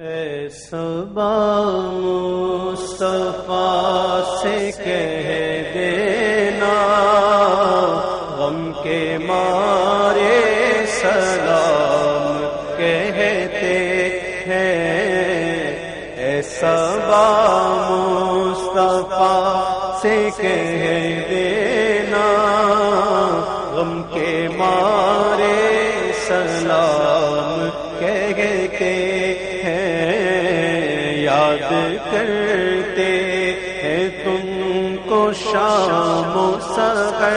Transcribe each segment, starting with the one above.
اے صبا مصطفیٰ سے کہہ دینا، غم کے مارے سلام کہتے ہیں۔ اے صبا مصطفیٰ سے کہہ دینا شام و سغر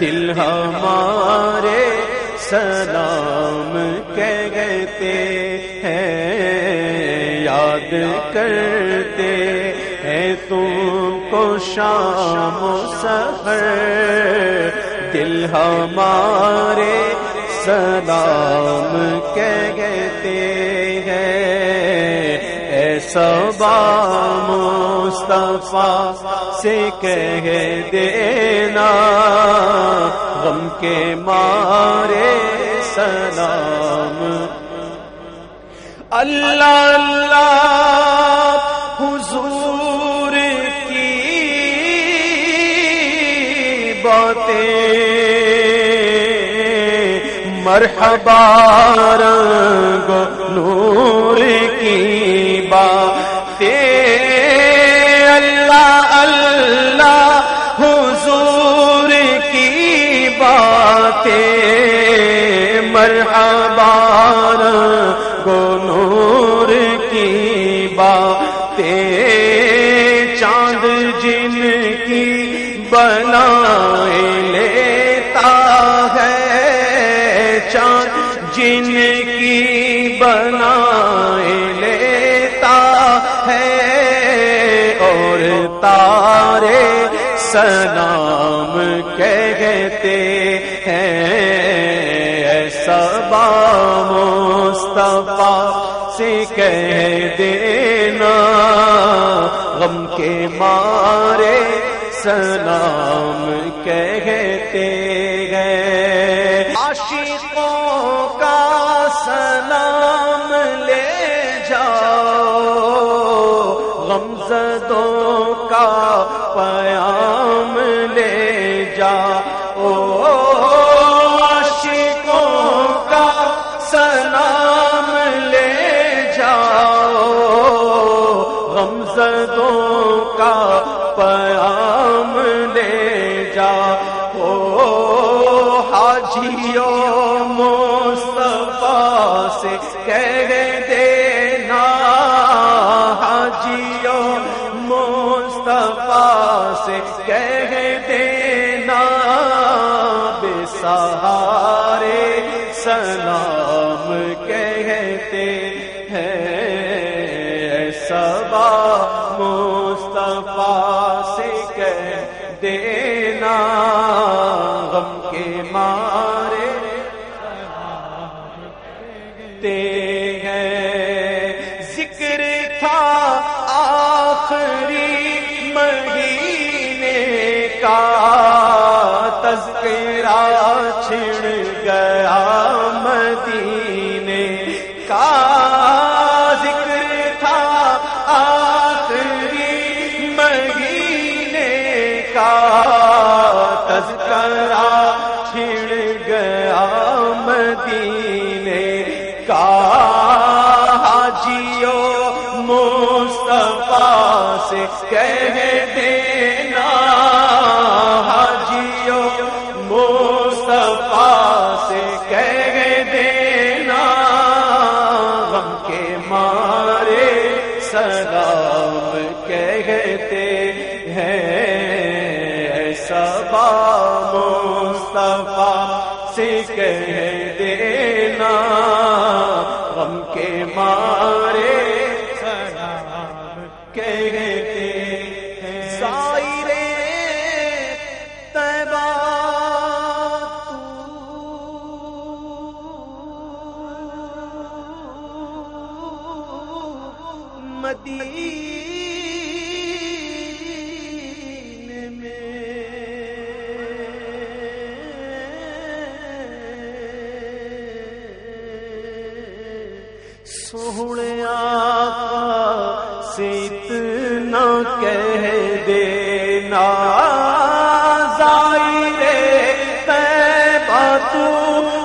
دل ہمارے سلام کہتے ہیں، یاد کرتے ہیں تم کو شام و سغر دل ہمارے سلام کہتے صبا مصطفیٰ سے کہہ دینا، غم کے مارے سلام۔ اللہ اللہ حضور کی باتیں، مرحبا رنگ نور مرحبا رنگ نور کی بات چاند جن کی بنائے لیتا ہے۔ چاند جن کی بنائے لیتا ہے۔ اور تارے سلام کہتے ہیں۔ سے کہہ دینا غم کے مارے سلام کہتے سے کہہ دینا حاجیوں مصطفیٰ سے کہہ دینا بے سہارے سلام کہتے ہیں سبا مہینے کا تذکرہ کہہ دینا حاجیو مصطفیٰ مدینے میں سو سوڑے سے اتنا کہہ دینا ظاہر تو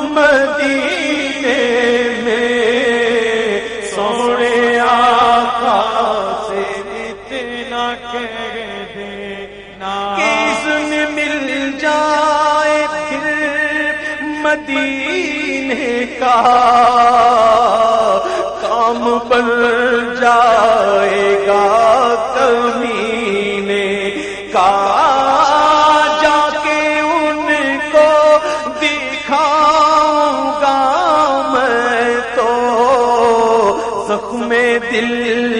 مدینے دینا۔ کس مل جائے پھر مدینے کا کام بن جائے گا کمینے کا۔ جا کے ان کو دکھاؤں گا میں تو زخم دل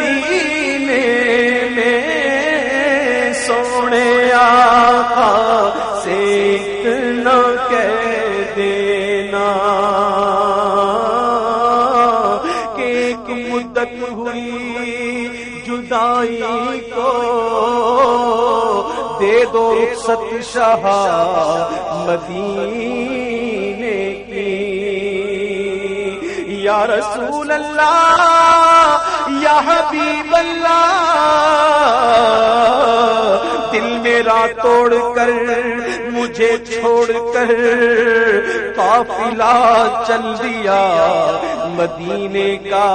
مدینے میں سونے آقا سے اتنا کہہ دینا کہ ایک مدت ہوئی جدائی کو دے دو رخصت شاہ مدینے کی۔ یا رسول اللہ یا حبیب اللہ، دل میرا توڑ کر، مجھے چھوڑ کر، قافلہ چل دیا مدینے کا۔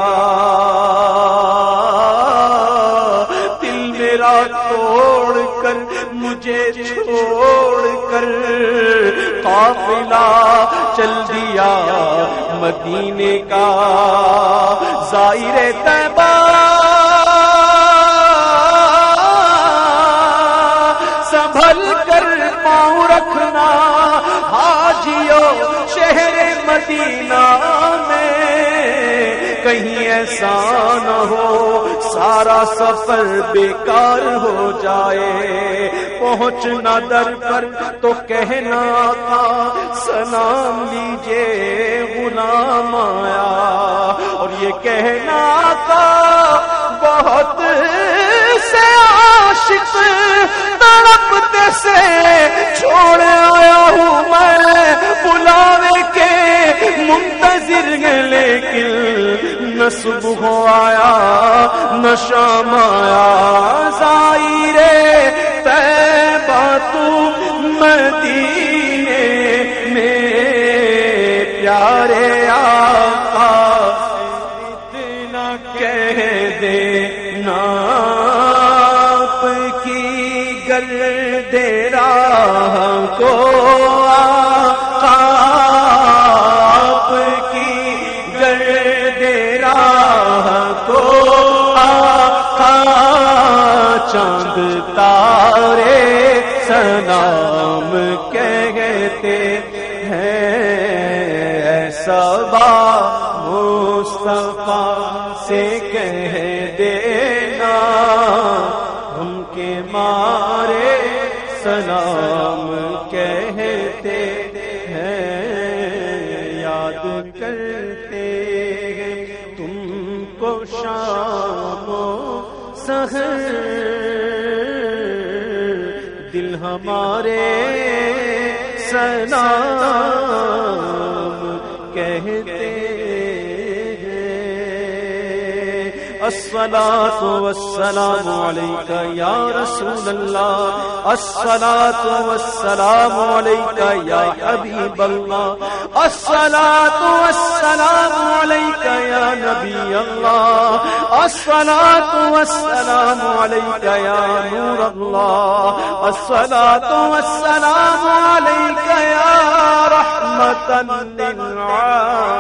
دل میرا توڑ کر، مجھے چھوڑ کر۔ قافلہ چل دیا مدینے کا۔ ظاہر طیبہ سنبھل کر پاؤں رکھنا حاجیو شہر مدینہ۔ کہیں ایسا نہ ہو۔ سارا سفر بیکار ہو جائے۔ پہنچنا در پر تو کہنا تھا، سلام لیجیے غلام آیا۔ اور یہ کہنا تھا، بہت سے عاشق تڑپتے سے چھوڑ آیا ہوں میں۔ بلاوے کے منتظر لیکن نہ صبح آیا نہ شام آیا ظاہر تیبہ تو مدینے میں، پیارے آقا اتنا کہہ دے ناپ کی گل دے راہ کو کہتے ہیں۔ ایسا با مصطفیٰ سے کہہ دینا، ہم کے مارے سلام کہتے ہیں، یاد کرتے ہیں۔ تم کو شام و دل ہمارے سلام کہتے الصلاة والسلام عليك يا رسول الله الصلاة والسلام عليك يا حبيب الله الصلاة والسلام عليك يا نبي الله الصلاة والسلام عليك يا نور الله الصلاة والسلام عليك رحمة للعالمين